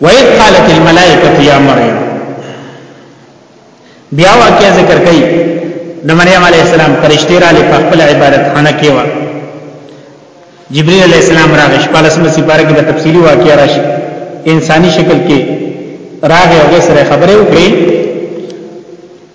وَإِذْ قَالَتِ الْمَلَائِكَةُ يَا مَرْيَمُ بیا واقعا ذکر کړي د مریم علی السلام پرشتي را لې په خپل عبادت خانه کې و جبرئیل علی السلام راغی شپږم سپاره کې د تفصیلی واقعا راشي انساني شکل کې راغی او سره خبرې وکړي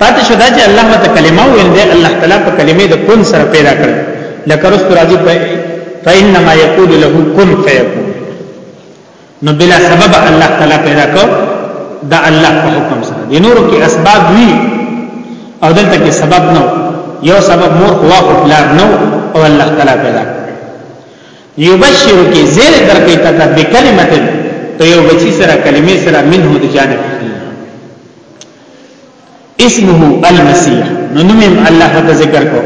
پاتې شو دا چې الله مت کلمه ویل دی الله تعالی په کلمې د کون سره پیدا کړ لکه رست راځي په فإنما يقول له كن فيكون نو بلا سبب الله تعالی پیدا کو دا الله په حکم سره دي نورو کې اسباب وی او دلته کې سبب نو یو سبب مور خوا او پلار نو او الله تعالی پیدا یبشر کی زیر در کوي تا بکلمت ته یو بچی سره کلمې سره منه د جانب اسمه المسيح نو نوم الله ته ذکر کو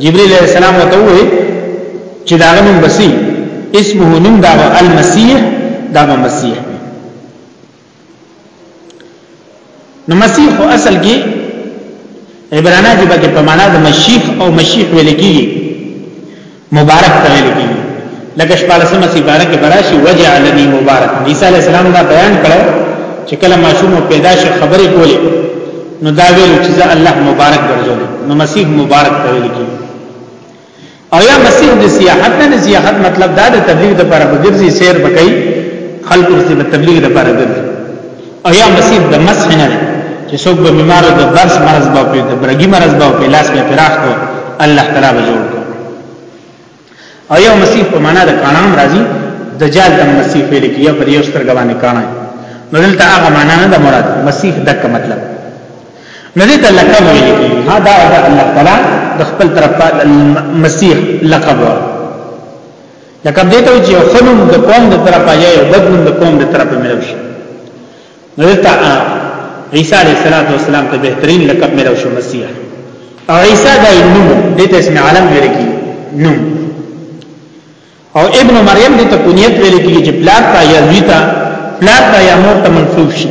جبريل عليه السلام ته وې چې دا نوم بسي اسمه نوم دا المسيح دا مسيح نو مسيح خو اصل کې عبرانه ژبه کې په معنا د مشيخ او مشيخ ویل کېږي مبارک ته ویل کیږي لکه شپږمه سپاره کې براشي وجعلني مبارک عیسی علی السلام دا بیان کړو چې کله ماشوم پیدا شي خبرې کولې نو دا ویل چې الله مبارک ګرځول نو مسیح مبارک ته ویل کیږي او یا مسیح د سیاحت نه سیاحت مطلب دا د تبلیغ لپاره بګرځي سیر بکای خلکو ته تبلیغ لپاره ګرځي او یا مسیح د مسح نه دی چې څوک به بیمار د برس مرض به په د برګي مرض به په لاس به پراخ کو الله تعالی به جوړ کو او یا مسیح په معنا د کانام راځي دجال د مسیح ویل کیږي پر یو سترګ باندې کانا نو دلته هغه معنا نه د مراد مسیح دک مطلب نو دلته لقب ویل کیږي ها دا الله تعالی د خپل طرفه مسیح لقب ورکړي لکه دې ته چې خنوم د قوم د طرفه یا یو بدلون د قوم د طرفه ملو شي دلته عیسی علیه السلام ته بهترین لقب ملو شو مسیح او عیسی دا نوم دې ته اسم عالم ویل کی نوم او ابن مریم دې ته کنیت ویل کی چې پلار تا یا زوی تا پلار تا یا مور ته منسوب شي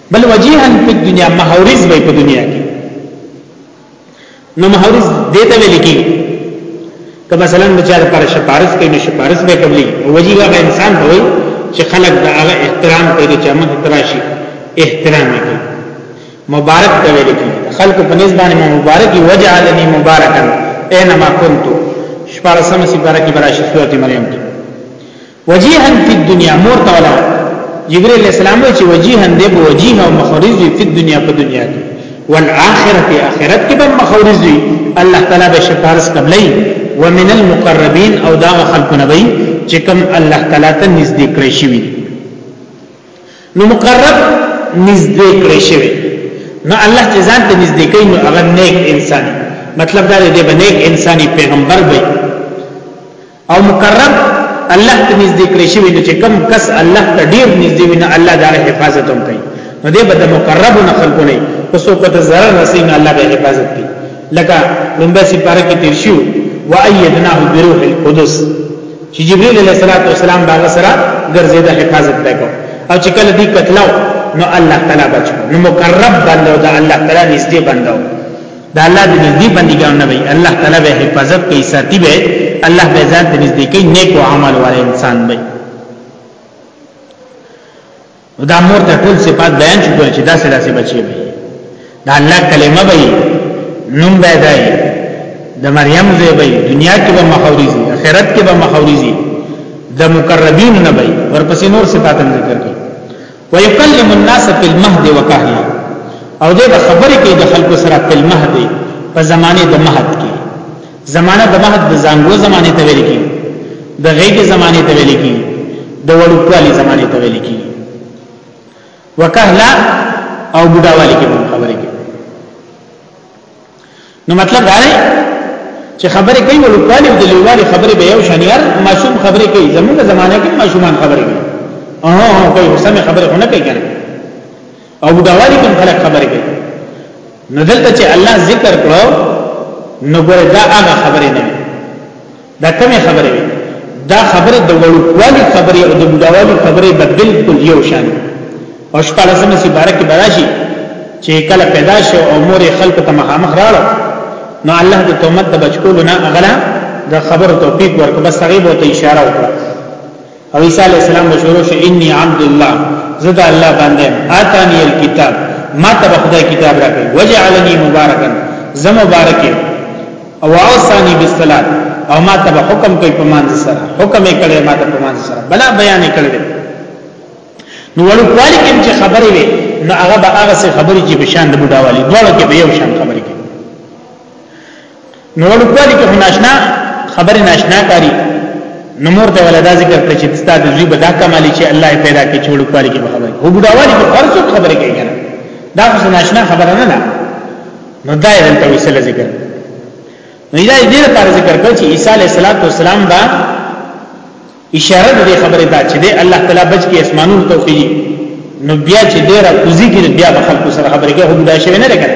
بل وجيها په دنیا محورز به په دنیا کې نو محورز دیته ویل کی که مثلا د چا لپاره شپارس کوي نو شپارس به قبلي وجي هغه انسان ته وي چې خلک د هغه احترام کوي چې موږ تراشي احترام کوي مبارک ته ویل کی خلق په نس باندې مبارک وجعلني مبارکا اينما كنت شپارسمه سپاره کې براشي سورته مریم کې وجيها فی الدنیا مور ته ولا جبرئیل السلام چې وجيها دی به وجيه او مخورز وي په دنیا په دنیا کې والآخرت آخرت کې به مخورز وي الله تعالی به شفارس قبلې ومن المقربین او دا خلق نبی چې کوم الله تعالی ته نږدې کړی شي نو مقرب نږدې کړی شي نو الله چې ځان ته نږدې کوي نو هغه نیک انسان مطلب دا دی به نیک انساني پیغمبر وي او مقرب الله ته نږدې کړی شي نو چې کم کس الله ته ډیر نږدې وي نه الله د حفاظت هم کوي نو دې به د مقرب نه خلکو نه په څو په zarar رسي نه الله به حفاظت کوي لکه لومبه سي پاره کې تیر شو و ايدناه بروح القدس چې جبريل عليه السلام باغ سره ګرځي د حفاظت پکو او چې کله دې قتلو نو الله تعالی بچو نو مقرب بندو د الله تعالی نږدې بندو د الله د نږدې بندګانو نه وي الله تعالی به حفاظت کوي ساتي به الله به ځان ته نږدې کوي نیک او عمل والے انسان به دا مور ته ټول صفات بیان شو چې دا سره سره بچي به دا الله کلمه به نوم به دی د مریم زوی به دنیا کې به مخاوريزي آخرت کې به مخاوريزي د مقربین نه به ورپسې نور صفات ذکر کوي ويكلم الناس في المهد وكهلا او دې به خبرې کوي د خلکو سره په المهد په زمانه د مهد کې زمانه د مهد د زنګو زمانه ته ویل کی د غیګي زمانه ته ویل کی د وړوکوالي زمانه ته ویل کی وکهلا او بډاوالي کې خبرې کوي نو مطلب دا دی چې خبرې کوي ولوالي د لوالي خبرې به یو شنیار ماشوم خبرې کوي زموږ زمانه کې ماشومان خبرې کوي اه کوي سمې خبرې ونه کوي کنه او بډاوالي کوم خلک خبرې کوي نو دلته چې الله ذکر کړو نو ګوره دا هغه خبرې نه دا کومه خبره وي دا خبره د وړوکوالي خبره او د بډاوالي خبره به بالکل یو شان او شپاله سم سي بارک براشي چې کله پیدا شو او مور خلق ته مخامخ راړو نو الله د تومت د بچکول نه اغلا د خبرو توفیق ورک بس هغه به ته اشاره وکړه او عیسی علی السلام بشورو شه انی عبد الله زدا الله باندې اتانی الكتاب ما ته خدای کتاب راکړي وجعلنی مبارکا زم مبارک او اوصانی بالصلاه او ما ته حکم کوي په مان سره حکم یې کړی ما ته په مان سره بلا بیان یې کړی نو ولو کوالی کوم چې خبرې وي نو هغه به هغه څه خبرې چې په شان د بډاوالي دوه کې به یو شان خبرې نو ورو کوالي کې ناشنا خبره ناشنا کاری نو مور ته ولدا ذکر کړ چې استاد زوی به دا کمالي چې الله یې پیدا کړي چې ورو کوالي کې خبره هو بډاوالي کې هر څوک خبره کوي کنه دا خو ناشنا خبره نه ده نو دا یې دلته وسله ذکر نو دا یې دې لپاره ذکر کړ چې عیسی علیه السلام با اشاره د دې خبره ده چې د الله تعالی بچ کې اسمانون توفیق نو بیا چې ډیره کوزي کې بیا به خلکو سره خبرې کوي هم دا شوی نه لګا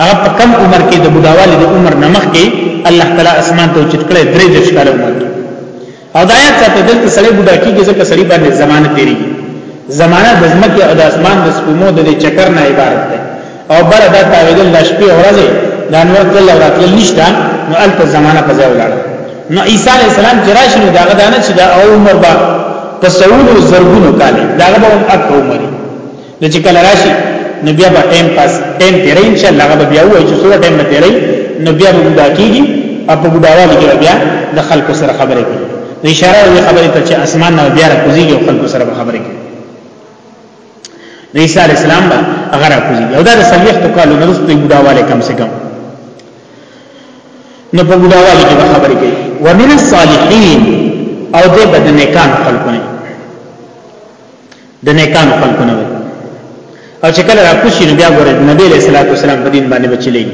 هغه په کم عمر کې د بډاوالي د عمر نمخ کې الله تعالی اسمان ته چت کړي درې د شکل عمر کې او دا آیات ته دلته سړی بډا کېږي ځکه سړی باندې زمانه تیریږي زمانه د ځمکې او د اسمان د سپومو د چکر نه عبارت ده او بل دا تاویدل د شپې او ورځې د انور تل او راتل نشته نو الته زمانہ په ځای ولاړ نو عیسی علی السلام چې راشي نو داغه دانه چې دا او عمر با په سوونو زرګونو کال داغه به هم اته عمر نه چې کله راشي نو بیا به ټیم پاس ټیم تیرې ان شاء الله هغه بیا وایي چې څوره ټیم به تیرې نو بیا به بوډا کیږي او په بوډاوالي کې بیا د خلکو سره خبرې کوي اشاره دې خبرې ته چې اسمان نه بیا راکوزيږي او خلکو سره خبرې کوي د عیسی علی السلام به هغه را کوزي او دا د سلیختو کالو نرسته بډاواله کم سه کم نو په بډاواله کې خبرې کوي ومن الصالحین او د بدن کان خلقونه د نیکان خلقونه او چې کله را کوشي نو بیا ګوره نبی علیہ الصلوۃ والسلام په دین باندې بچلې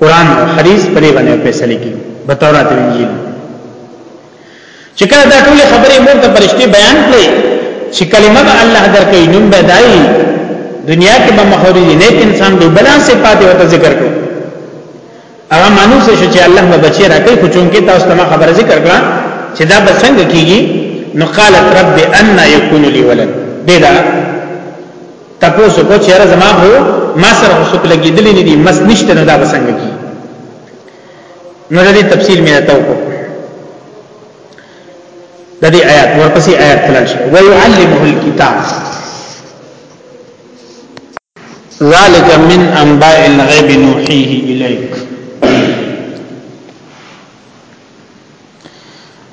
قرآن او حدیث په دې باندې فیصله کوي بتورات انجیل چې کله دا ټول خبرې موږ ته فرشتي بیان کړي چې کلمه به الله درکې نوم به دای دنیا کې به مخوري نه انسان به بلا صفات او ذکر کو هغه مانو څه چې الله به بچي راکې خو چونکه تاسو ته خبر ذکر کړه چې دا به څنګه کیږي نو قالت رب ان يكون لي ولد بلا تاسو کو چیرې زما هو ما سره وسوک لګیدلې نه دي مس نشته نو دا به څنګه کیږي نو دې تفصیل مې راته وکړ د دې آیات ورپسې آیات تلل شي ويعلمه الكتاب ذالک من انباء الغیب نوحیه الیک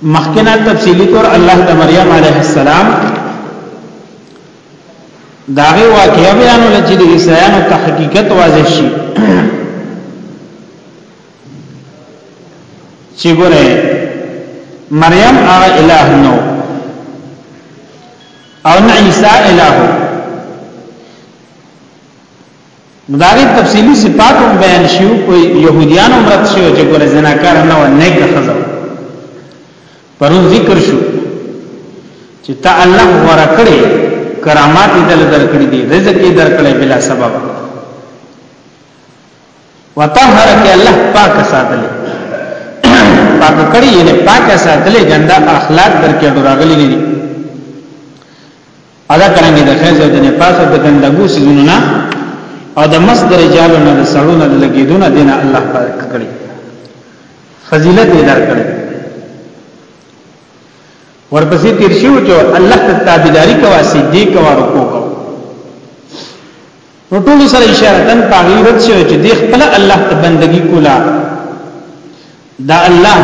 مخکنه تفصیلی طور الله د مریم علیه السلام داغه واقعیا بیانو لچې د عیسایانو ته حقیقت واضح شي چې ګوره مریم هغه الہ نو او نه عیسی الہ مداري تفصیلی صفات هم بیان شیو کوئی يهوديان هم رد شیو چې ګوره زناکار نه و نیک خزو پرون ذکر شو چې تا الله غوړه کړې کرامات یې دل درکړې دي رزق یې درکړې بلا سبب وطهر کې الله پاک ساتل پاک کړی یې پاک ساتل ګنده اخلاق درکې ډورغلې دي ادا کرانګي د خیز او د نفاس او د ګندګو سيزونو نه او د مس درجالو نه د سړو نه د لګیدونه دینه الله پاک کړی فضیلت یې درکړي ورپسې تیر شو چې الله ته تابعداري کوا سیدی کوا رکو کو نو ټول سره اشاره تن پاغي رد شو چې دی خپل الله ته بندگی کولا دا الله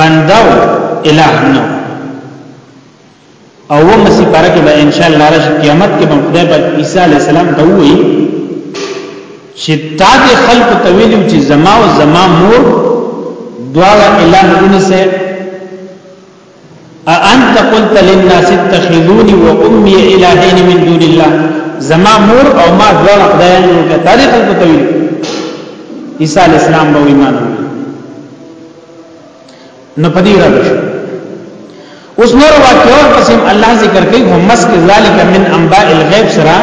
بنداو الہ نو او و مسی پاره کې به ان شاء الله رش قیامت کې به خدای پاک عیسی علی السلام ته وایي چې تا دې خلق ته ویلو چې زما او زما مور دواړه الهونه سه انت قلت للناس اتخذوني وامي الهين من دون الله زما مور او ما دواړه خدایان جوړ کړه تا دې خلق ته ویلو عیسی علی السلام به ایمان وروړي نه پدی را شو اوس نور واقعو قسم الله ذکر کوي هم مسک ذالک من انباء الغیب سرا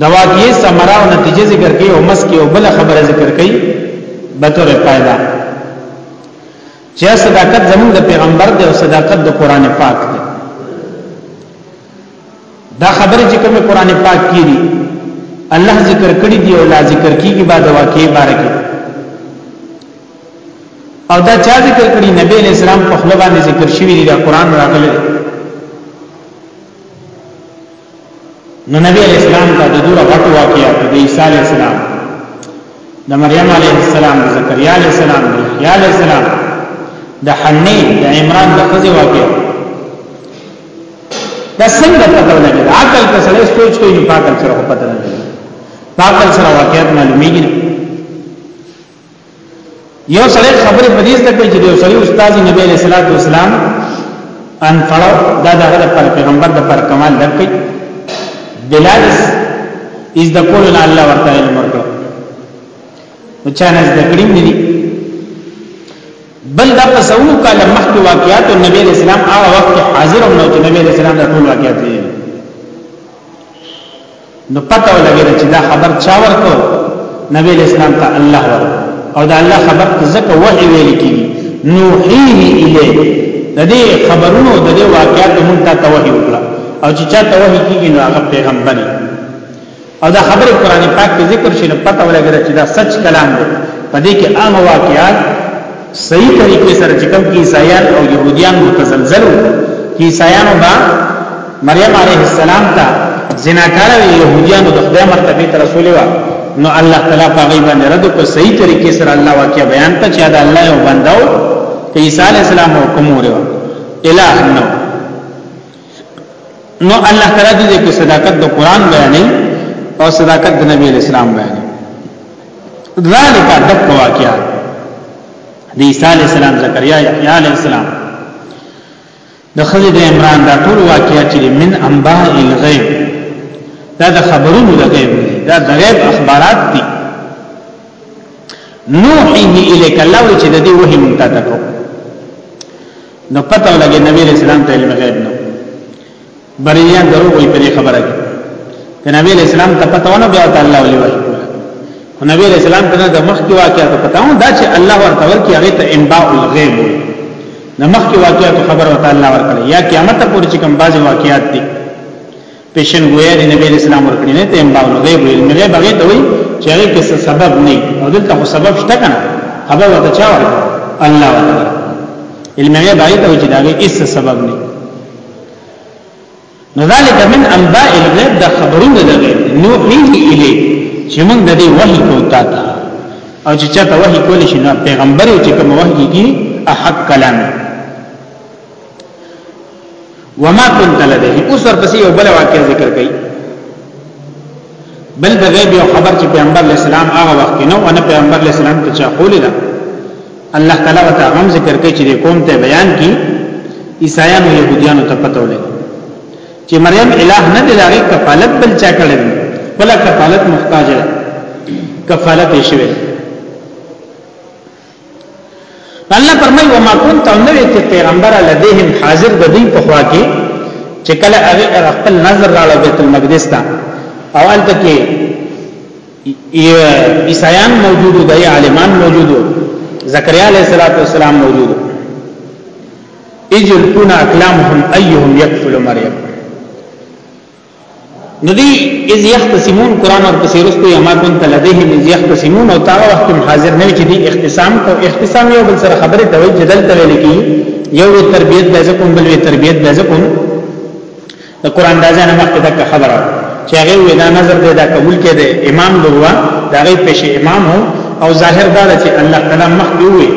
دواقعی سمرا او نتیجه ذکر کوي او مسک او بل خبره ذکر کوي به تور پایدا چې صداقت زموږ د پیغمبر دی او صداقت د قران پاک دی دا خبره چې کومه قران پاک کې دي الله ذکر کړی دی او لا ذکر کیږي بعد واقعي بارکه او دا چا ذکر کړی نبی علیہ السلام په خپل باندې ذکر شوی دی دا قران راغلی نو نبی علیہ السلام دا د دوه غټو واقعات دی عیسی علیہ السلام د مریم علیه السلام د زکریا علیه السلام د یحیی علیه السلام د حنی د عمران د خزی واقع دا څنګه پته ولګي عقل کې سره سوچ کوي نو عقل سره پته نه لګي عقل سره واقعیت معلومیږي یو سره خبره په دې ځکه کوي چې یو سره استاد نبی علیہ الصلوۃ والسلام ان فړو دا دغه پر پیغمبر د پر کمال درکې بلال از د کول نه الله ورته علم ورکړ مچانه د کړیم نه بل دا په سو کال مخکې واقعیات او نبی اسلام هغه وخت کې حاضر هم نو چې نبی اسلام دا ټول واقعیات دي نو پته ولګی چې دا خبر چا ورکو نبی اسلام ته الله ورکو او دا الله خبر ته ځکه وحی ویل کیږي نوحیه الیه د دې خبرونو د دې واقعیات مونږ ته توحی وکړه او چې چا توحی کیږي نو هغه پیغمبر دی او دا خبره قران پاک کې ذکر شي نو پته ولګی چې دا سچ کلام دی په دې کې هغه واقعات صحیح طریقې سره چې کوم عیسایان او يهوديان متزلزل وو عیسایان با مریم علیه السلام ته زناکار او يهوديان د خدای مرتبه ته رسول و نو الله تعالی په غیب باندې رد کو صحیح طریقې سره الله واقعا بیان ته چې دا الله یو بنداو عیسی علیه السلام حکم ورو الہ نو نو الله تعالی دې کې صداقت د قران بیانې او صداقت د نبی اسلام بیانې ذالک دک واقعا د عیسی علی السلام زکریا یحیی علی السلام د خزې د عمران دا ټول واقعا چې من انباء الغیب دا د خبرونو د غیب دا د غیب اخبارات دي نوحیه الیک الله چې د دې وحی مونږ ته نو پته ولګي نبی علیہ السلام ته علم غیب نو بریان درو وي په خبره کې ته نبی علیہ السلام ته پته ونه بیا ته الله ولي وایي نبی علیہ السلام ته د مخ کې واقعیا ته پته دا چې الله ورته ورکی هغه ته انباء الغیب د مخ کې واقعیا ته خبر ورته الله ورکړي یا قیامت پورې چې کوم بعضي واقعیات دي پیشن ګویا دی نبی اسلام ورکړي نه ته امباو نو غیب علم غیب هغه ته وي چې هغه کې سبب نه او دلته خو سبب شته کنه خبر وته چا ورته الله وته علم غیب هغه ته چې دا هغه هیڅ سبب نه نو ذالک من انباء الغیب دا خبرونه د غیب نوحیه الی چې موږ د دې وحی کو تا تا او چې چاته وحی کول شي نو پیغمبر چې کوم وحی کی احق کلام وما كنت لديه اوس ورپسې یو بل واقعي ذکر کړي بل د غیب یو خبر چې پیغمبر علی السلام هغه وخت کې نو ان پیغمبر علی السلام ته چا قول ده الله تعالی وتا غم ذکر کوي چې قوم ته بیان کی عیسایانو يهوديانو ته پته ولې چې مریم الہ نه دی لري کفالت بل چا کړی بل کفالت محتاج ده کفالت یې شوی الله فرمای و ما كنت نو ته پیغمبر لديهم حاضر د دوی په خوا کې چې کله هغه خپل نظر راړو بیت المقدس ته او الته کې عیسایان موجودو د عالمان موجودو زکریا علیہ الصلوۃ والسلام موجودو اجل کنا اکلامهم ايهم يكفل مريم نو دی اذ یختصمون قران اور پسې رسته یا ما كنت لديهم اذ یختصمون او تا وخت حاضر نه چې دی اختصام کو اختصام یو بل سره خبره ته وایي جدل ته ویل کی یو تربیت د ځکم بل تربیت د ځکم د قران د ځانه مخکې تک خبره چې هغه ودا نظر دی دا قبول کې دی امام دغوا دا غي پېښه امام هو او ظاهر دا چې الله تعالی مخکې وي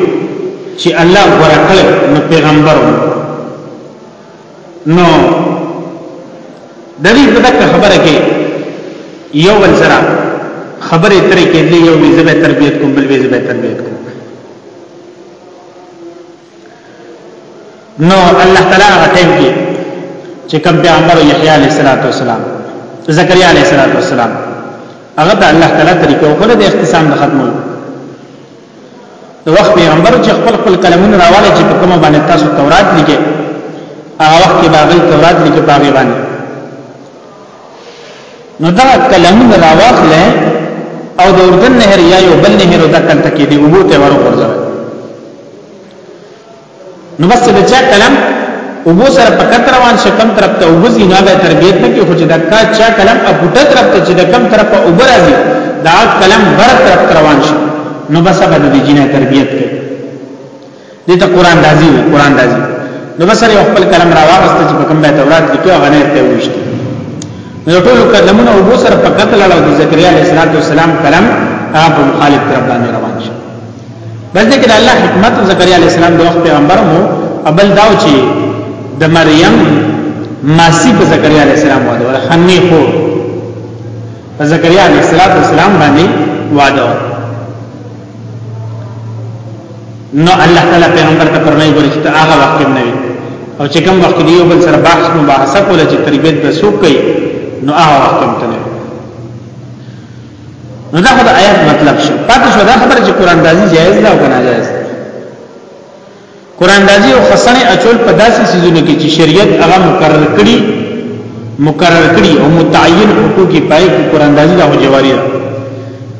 چې الله ورکل نو پیغمبر وو نو دغه په دغه خبره کې یو بل سره خبرې ترې کېدلې یو ویزه به تربیت کوم بل ویزه به تربیت کوم نو الله تعالی هغه ټیم کې چې کوم پیغمبر یحیی علیه السلام زکریا علیه السلام هغه د الله تعالی طریقو خو د اختصام د ختمولو نو وخت پیغمبر چې خپل خپل کلمونه راواله چې په کومه باندې تاسو تورات لیکي هغه وخت کې باغی تورات لیکي باغی باندې نو دا کلمونه راواخلې او د اردن نهر یا یو بل نهر د کلته کې دی وبو ته ورغورځوي نو بس د چا کلم وبو سره پکت روان شي کم طرف ته وبزي نه به تربيت نه کې خو چې دا کا چا کلم اپټه طرف ته چې د کم طرف او برازي دا کلم بر طرف روان شي نو بس به د جنې تربيت کوي دې ته قران راځي قران راځي نو بس یو خپل کلم راوغسته چې په کوم بیت اورات کې تو غنه ته وښته نو ټول کلمونه وبو سره پکت لاله د زکریا علیه السلام کلم هغه مخالف طرف باندې روان بس دې کړه الله حکمت زکریا علی السلام د وخت پیغمبر مو ابل داو چې د مریم ماسی په زکریا علی السلام واده ور خنی خو په زکریا علی السلام باندې واده نو الله تعالی پیغمبر ته فرمایي ګورې چې هغه وخت کې نه وي او چې کوم وخت دی یو بل سره بحث مباحثه کوله چې تربیت به سوق کوي نو هغه وخت کې نه نو دا خدای آیات مطلب شو پاتې شو دا خبره چې قران دازي جایز ده او نه جایز ده قران دازي او خصنه اچول په داسې سيزونو کې چې شریعت هغه مقرر کړي مقرر کړي او متعین حقوق کې پای کې قران دازي دا جواري ده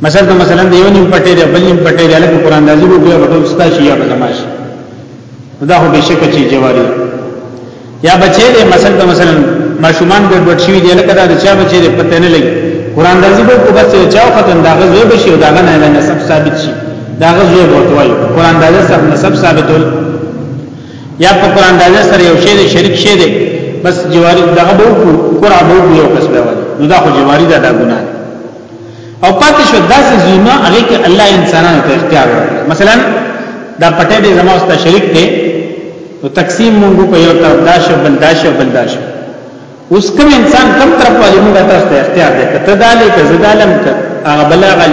مثلا مثلا د یو نیم پټې د بل نیم پټې د لکه قران دازي وو بیا وټو ستا شي یا بزماش دا هو به شکه چې جواري ده یا بچی دی مثلا د مثلا ماشومان ګډوډ شوی دی لکه دا د چا بچی دی پته نه لګي قران درځي به کو بس چا ختم دا غزوه بشي او دا غنه نه نسب ثابت شي دا غزوه ورته وایي قران درځي سره نسب ثابتول یا په قران درځي سره یو شی دی شریک شی دی بس جواری دغه بو کو قران بو یو کس به وایي نو دا خو جواری دا دا ګناه او پاتې شو داسې زیمه هغه کې الله انسانانو ته اختیار ورکړي مثلا دا پټه دې زما واست شریک دی نو تقسیم مونږ په یو طرف داشه بل داشه بل داشه اوس کوم انسان کم طرف والی مونږ تاسو ته اختیار دی کته دالې که زدالم که هغه بل هغه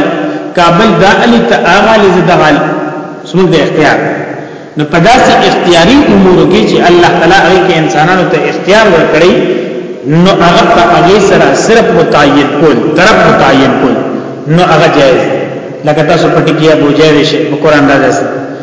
کابل دا الی ته هغه لز دغال سمون د اختیار نو په داسې اختیاري امور کې چې الله تعالی هغه کې انسانانو ته اختیار ورکړي نو هغه په هغه سره صرف متعین کول طرف متعین کول نو هغه جائز لکه تاسو پټی کې ابو جائز شي قرآن راځي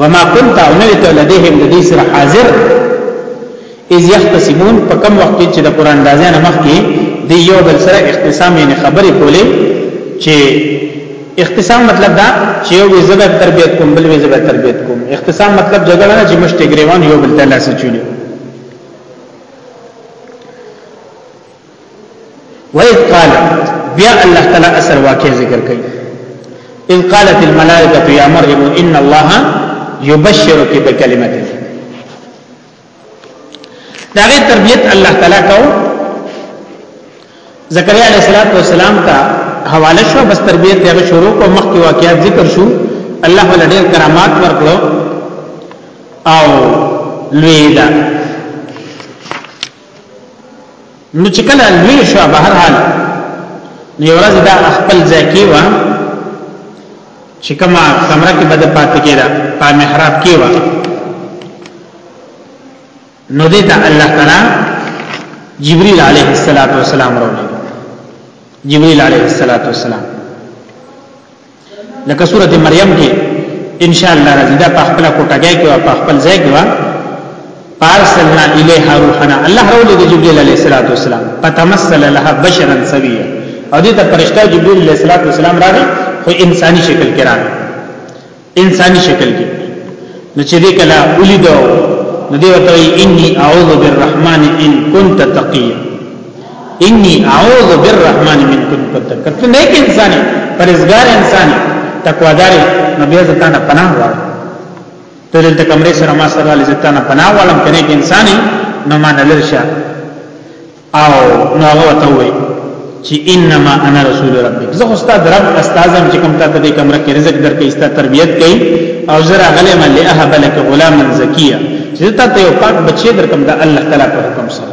وما كنت او نه ته لديهم د دې سره حاضر اذ يختصمون په کوم وخت چې د قران دازان مخ کې د یو بل سره اختصام یې خبرې کولې چې اختصام مطلب دا چې یو وی زبر تربیت کوم بل وی زبر تربیت کوم اختصام مطلب جګړه نه چې مشته ګریوان یو بل ته لاس چولې وإذ قال بیا الله تعالی اثر واقع ذکر کوي ان قالت الملائکه یا مریم ان الله یبشرک بکلمته داغه تربیت الله تعالی کو زکریا علیہ الصلوۃ والسلام کا حواله شو بس تربیت دغه شروع کو مخکې واقعات ذکر شو الله ول ډېر کرامات ورکړو او لوی دا نو چې کله لوی شو به هر حال نو یو ورځ دا خپل ځای کې و چې کومه کمره کې بده پاتې کېده په محراب کې و نو دې ته الله تعالی جبريل عليه الصلاه والسلام راولې جبريل عليه الصلاه والسلام لکه سورته مریم کې ان شاء الله راځي دا په خپل کوټګي کې او په خپل ځای کې وا پارسلنا الیها روحنا الله رولې د جبرئیل علیه السلام فتمثل لها بشرا سویا او دې ته فرشتہ جبرئیل علیه السلام راغی خو انساني شکل کې راغی انساني شکل کې نو چې دې کله ولیدو نو دې وته انی اعوذ بالرحمن ان كنت تقیا انی اعوذ بالرحمن من کن کت کت نیک انسان پرزګار انسان تقوادار نو بیا زه تانه پناه غواړم ته دلته کمرې سره ما سره لږ تانه پناه غواړم کنه کې انسان نو ما نه لرشه او نو هغه ته وایي چې انما انا رسول ربک زه استاد رب استاد هم چې کوم ته د کمره کې رزق درکې است تربيت کوي او زرا غلې مل اهب لك غلاما زکیه چې ته ته یو پاک بچی درکم د الله تعالی په حکم سره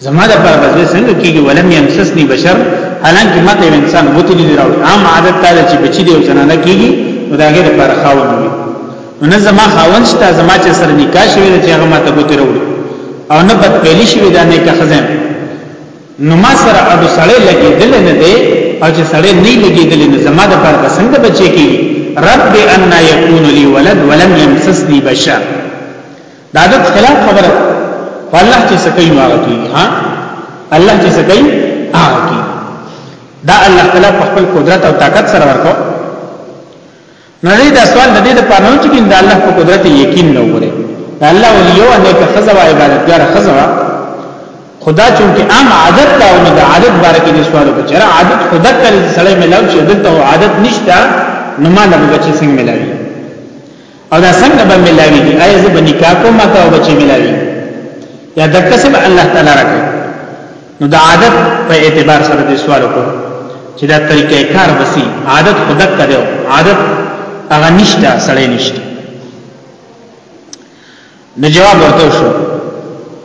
زما د پر بس څنګه کیږي ولم يمسسني بشر حالانکه ما ته انسان وته دي راو عام عادت دا چې بچی دی او زنانه کیږي نو دا غیر پر خاون وي نو نه زما خاون شته زما چې سره نکاح شوی چې هغه ما ته وته راو او نه بد پیلی شوی دا نه که خزم نو ما سره اډو سړی لګي دل نه دی او چې سړی نه لګي دل نه زما د پر بس څنګه بچی کیږي رب ان یکون لی ولد ولم یمسسنی بشر د عادت خلاف خبره په الله چې سکه نو هغه کیږي ها الله چې سکه هغه کیږي دا الله تعالی په خپل قدرت او طاقت سره ورکو نه دې دا سوال د دې د پاره نه چې د الله په قدرت یقین نه وره الله ولیو نه که خزا و عبادتګار خزا خدا چونکه عام عادت دا او د عادت باره کې سوال وکړ چې عادت خدا کړي سړی ملاو چې دلته عادت نشته نو ما نه بچی څنګه ملاوي او دا څنګه به ملاوي دي آیا زه به نکاح کوم ما ته او بچي ملاوي یا د کسب الله تعالی راکړي نو د عادت په اعتبار سره د سوال وکړو چې دا طریقې کار وسی عادت خدک کړو عادت هغه نشته سړی نشته نو جواب ورته شو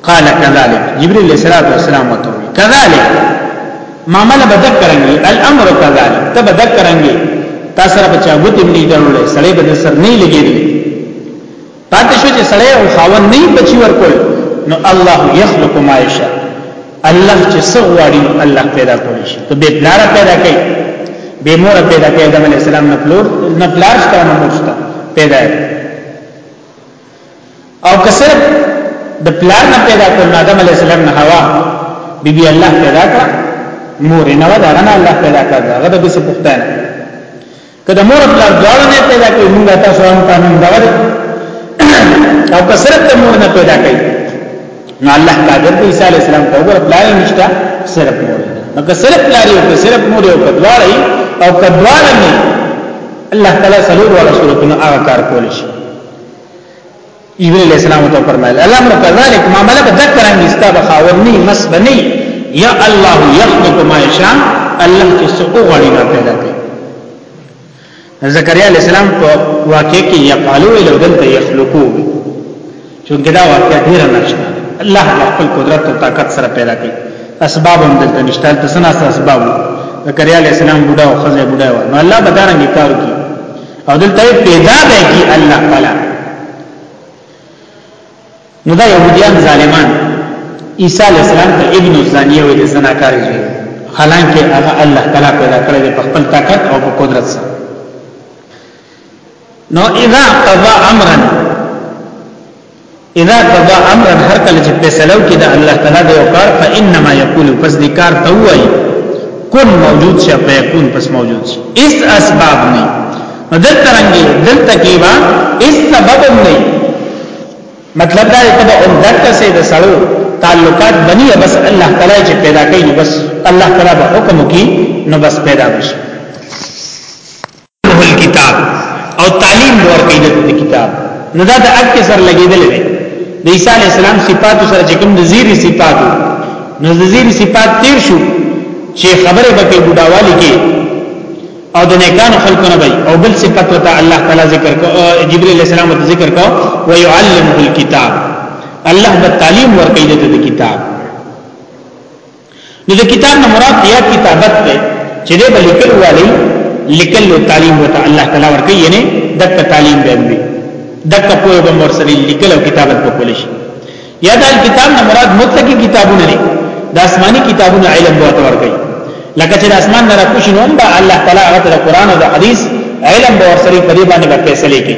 قال كذلك جبريل عليه الصلاه والسلام وته كذلك ما مل بذكرني الامر كذلك تبذكرني تاسو را بچا غوتې مني درولې سړې به سر نه لګېږي پاتې شو چې سړې او خاون نه بچي ورکول نو الله يخلق ما يشاء الله چې سغواړي الله پیدا کوي شي ته به بلار پیدا کوي به مور پیدا کوي د اسلام نه پلور نه بلار ستانه مرسته پیدا کوي او که صرف د پلار نه پیدا کول آدم علی السلام نه حوا بی بی الله پیدا کړ مور نه ودا نه الله پیدا کړ هغه د بيسه پښتنه کله مور خپل ځوان نه پیدا کوي موږ تاسو هم قانون دا وره او که صرف د مور نه پیدا کوي نو الله قادر دی عیسی علی السلام ته وګوره پلان نشته صرف مور نو که صرف لاري او که صرف مور او کډوالي او کډوالي الله تعالی سلوک ولا صورتونه هغه کار کول شي ایبل علیہ السلام ته فرمایل الله نو کذالک ما ملک ذکران استاب خاورنی مس بنی یا الله یخلق ما یشاء الله چې څو غړي نه پیدا کوي زکریا علیہ السلام په واقع کې یقالو لو دلته یخلقو چونګه دا واقع ډیر نه شته الله خپل قدرت او طاقت سره پیدا کوي اسباب هم دلته نشته تل سنا اسباب زکریا علیہ السلام بوډا او خزه بوډا و نو الله بدارنګ کار کوي او دلته پیدا به کی الله تعالی نو دا يهوديان ظالمان عيسى عليه السلام ته ابن الزانيه وي د زناکار دی حالانکه هغه الله تعالی پیدا کړی دی په خپل طاقت او په قدرت سره نو اذا قضا امرا اذا قضا امرا هر کله چې فیصلو کې د الله تعالی د یو کار فانما یقول پس دې کار ته وایي کن موجود شه فیکون پس موجود شه اس اسباب نه دل ترنګي دل تکیبا اس سبب نه مطلب دا ته به عمدت څه د سړو تعلقات بنی بس الله تعالی چې پیدا کوي بس الله تعالی به حکم کوي نو بس پیدا بشي الكتاب او تعلیم ور کوي د کتاب نو دا د اکه سر لګیدل دی د عیسی علی السلام صفات سره چې کوم د زیری صفات نو د زیری صفات تیر شو چې خبره پکې بډاوالی کې او د نیکان خلکو نه وي او بل صفات وته الله تعالی ذکر کو جبرئیل علیہ السلام ته ذکر کو و يعلمه الكتاب الله به تعلیم ورکړي د کتاب نو د کتاب نه مراد یا کتابت ده چې د لیکل والی لیکل او تعلیم وته الله تعالی ورکړي یعنی دک تعلیم به وي دک په یو بمور سره لیکل او کتابت په کول شي یا د کتاب نه مراد مطلقي کتابونه دي د آسماني کتابونو علم وته ورکړي لکه چې د آسمان نه راکوشي نو به الله تعالی هغه د قران او د حدیث علم به ورسره په دې باندې به فیصله کوي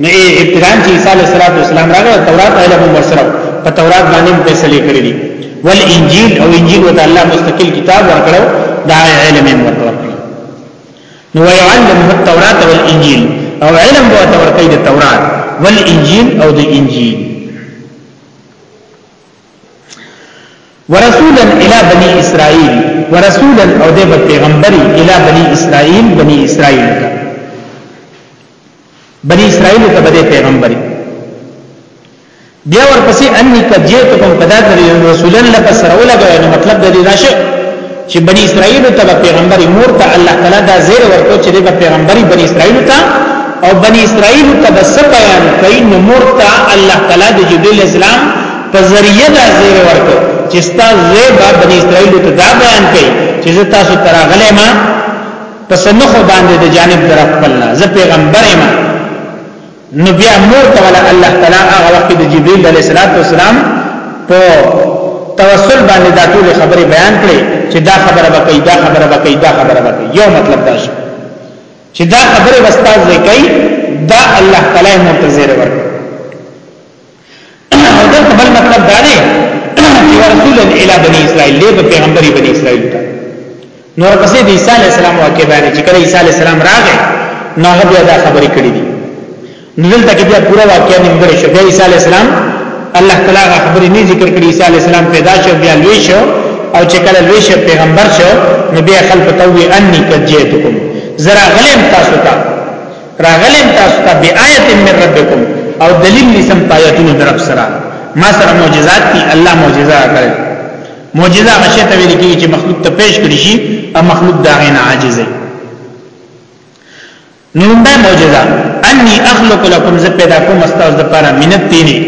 نو ای ابتدان چې عیسی علیه السلام راغی تورات علم ورسره په تورات باندې فیصله کړې دي ول انجیل او انجیل وته الله مستقل کتاب ورکړو دا علم یې ورکړو نو ويعلم التوراة والانجیل او علم به تورکې د تورات والانجیل او د انجیل ورسولا الى بني اسرائيل ورسولا او د پیغمبري الى بني اسرائيل بني اسرائيل ته بني اسرائيل ته بده پیغمبري بیا ورپسې اني کجیتکم پدادر رسولن لپس راولګو نو مطلب د دې راشه چې بنی اسرائیل ته پیغمبري مور ته الله تعالی دا زیر ورکو چې د پیغمبري بنی اسرائیل ته او بنی اسرائیل ته بس بیان کوي نو مور ته الله تعالی د جبرئیل اسلام په ذریعہ دا زیر ورکو چې ستا زیبا بنی اسرائیل ته دا بیان کوي چې تاسو تراغله ما پس نخو باندې د جانب در خپلنا زه پیغمبر ما نو بیا مور ته ولا الله تعالی هغه وخت د جبرئیل علیه السلام په توسل باندې دا ټول خبره بیان کړي چې دا خبره وکړي دا خبره وکړي دا خبره وکړي یو مطلب دا شو چې دا خبره واستاز کوي دا الله تعالی منتظر ورکړي او دلته بل مطلب دا دی چې رسول اله بنی اسرائیل له پیغمبري بنی اسرائیل ته نور پسې د عیسی علی السلام واقع باندې چې کله عیسی علی السلام راغی نو هغه بیا دا خبرې کړې دي نو دلته کې بیا پوره واقع نیمګړې شو بیا عیسی علی السلام الله تعالی هغه خبرې نه ذکر کړې عیسی علی السلام پیدا شو بیا لوی شو او چې کله لوی شو پیغمبر شو نو بیا خلق توي انی کجیتکم زرا غلم تاسو ته راغلم تاسو ته بیاات من ربکم او دلیل نسم پایتونو درب سره ما سره معجزات دي الله معجزه کړ معجزه غشه ته ویل کیږي چې مخلوق ته پیش کړی شي او مخلوق دا غین عاجز دی نومبه معجزه انی اخلق لكم ز پیدا کوم استاز د پاره مینت تینی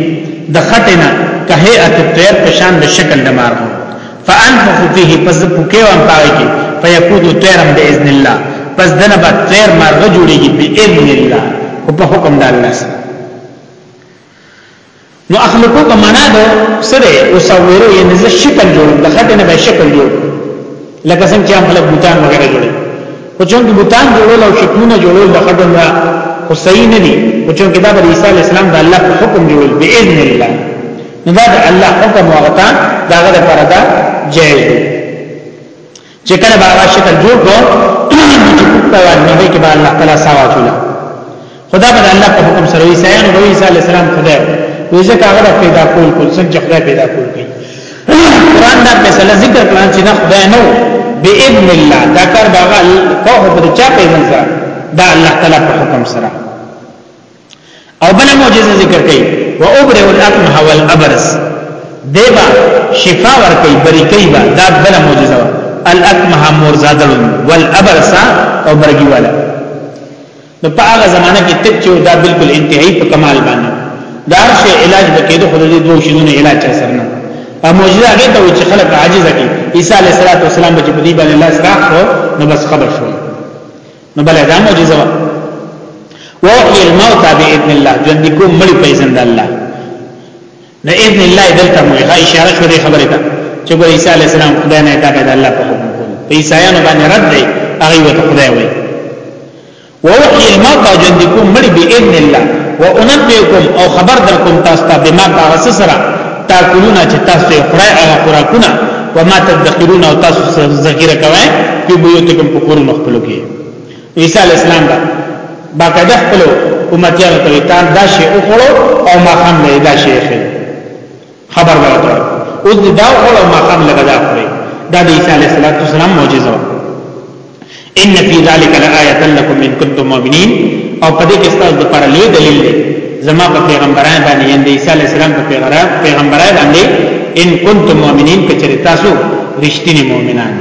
د خټینا کهه ات تیر پشان د شکل د مارغو فانفخ فيه پس پوکې وان پاره کې فيكون طيرا باذن الله پس دنه به طير مرغ جوړيږي باذن الله او په حکم د الله سره نو اخلقو په معنا ده سره او سوورو یې نزه شکل جوړ د خټه نه به شکل جوړ لکه څنګه چې خپل بوتان وغیرہ جوړي او چې بوتان جوړول او شکلونه جوړول د خټه نه خو صحیح نه دي او چې دا د عیسی اسلام د الله په حکم جوړول باذن الله نو دا د الله حکم وغتا داغه د پردا جایز دی چې کله باغ شکل جوړ کو چې په نبی کې باندې الله تعالی ساوا چولا خدا باندې الله په حکم سره عیسی او نبی عیسی علی السلام خدای وی ځکه هغه پیدا کول کول څنګه خدای پیدا کول کوي قران دا مثلا ذکر کړان چې نه خدای نو باذن الله دا کار باغ کوه په چا پیدا دا الله تعالی په حکم سره او بل معجزه ذکر کړي و ابرئ الاکمه والابرص دیبا شفا ور کوي بری کوي با دا بل معجزه وا الاکمه مرزادل والابرص او برګي والا نو په هغه زمانہ کې طب چې دا بالکل انتهایی په کمال باندې دا شی علاج وکړي خو دې دوه شیونو علاج چا سره نه په معجزه هغه ته چې خلک عاجز کړي عیسی علیه السلام چې په دې باندې الله سره نو بس خبر شو نو بل دا معجزه وا وحی الموت باذن الله جن کو مړی په اذن د الله نه اذن الله دلته مو غا اشاره شو دی خبره ته چې ګور عیسی علی السلام خدای نه تا د الله په حکم کول په عیسایانو باندې رد دی هغه وته خدای وای وحی الموت جن کو مړی باذن الله وانبئکم او خبر درکم تاسو ته بما تاسو سره تاکلون چې تاسو یې خړای هغه خوراکونه وما تدخرون او تاسو ذخیره کوئ په بیوتکم په کورونو خپل کې عیسی علی السلام دا باقاعده خپل امتیانو ته تان دا شی او خړو او ما هم نه دا شی خبر ورته او دا خړو ما هم لګا دا خړې دا د عیسی علی السلام معجزه ان فی ذلک لآیه لکم ان کنتم مؤمنین او په دې کې تاسو د پر لوی دلیل دی زما په پیغمبران باندې یند عیسی علی السلام په پیغمبران پیغمبران باندې ان کنتم مؤمنین کچری تاسو رښتینی مؤمنان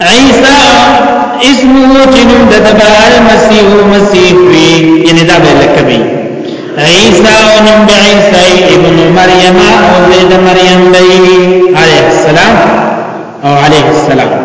عیسی اسمه چې نوم د تبار مسیح مسیح وی یعنی دا به لکبي عیسی او نوم د عیسی ابن مریم او زید مریم دی علیه السلام او علیه السلام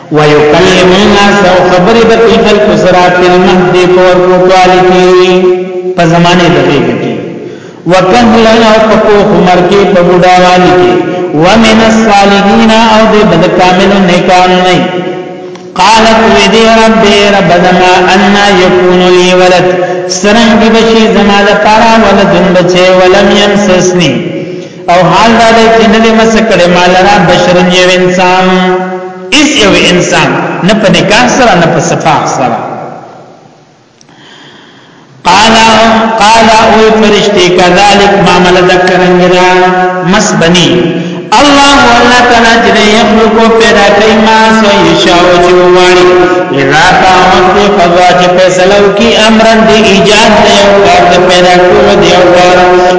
ويکلم الناس او خبرې به کوي خلکو سره په المهد په ورکو کوالی کې په زمانه د غیب کې وکهلا او په پوخ عمر کې په بډاوالي کې ومن الصالحین او د بد کامل نیکان نه قالت ودي رب رب زما ان يكون لي ولد سرنګ بشي زما لپاره ولدن بچي ولم يمسسني او حال دا دی چې نه دې مس کړې مال را بشرن یو انسان اس یو انسان نه په نکاح سره نه په صفاق سره قال قال او فرشتي كذلك ما ملد کرنګرا مس بني الله والله تعالی چې یخلق پیدا کوي ما سو یشاء چې وانی اذا قامت قضا چې فیصلو کی امرن دی ایجاد دی او کار پیدا کول دی او کار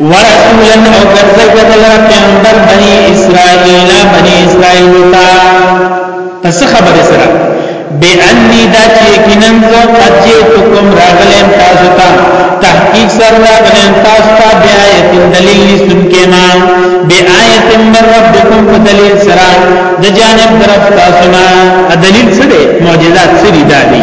ورسولا او ګرځي بدل پیغمبر بني اسرائیل بني اسرائیل تا پس خبر سره بأني دا چې کینن زو قد جئتكم راغلم تاسو ته تحقیق سره راغلم تاسو ته بیاات دلیل سن کې ما بیاات من ربکم فدلیل سره د جانب طرف تاسو نه دلیل سره معجزات سری دادی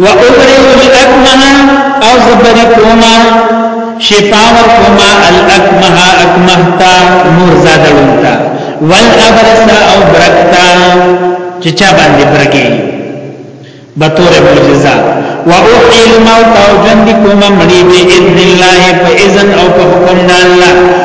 و ابرئ الاکمه او زبر کوما شفا ور کوما الاکمه اکمه تا مور زاده ونتا والابرس او برکتا چې چا باندې برګي بطور معجزه و اوحی الموت او جند کوما مړی به اذن الله په اذن او په حکم الله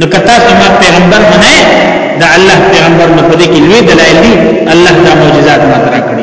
نو کتا سما پیغمبر منه دا الله پیغمبر نو پدې کې لوی دلایل دي الله دا معجزات ما ترا کړی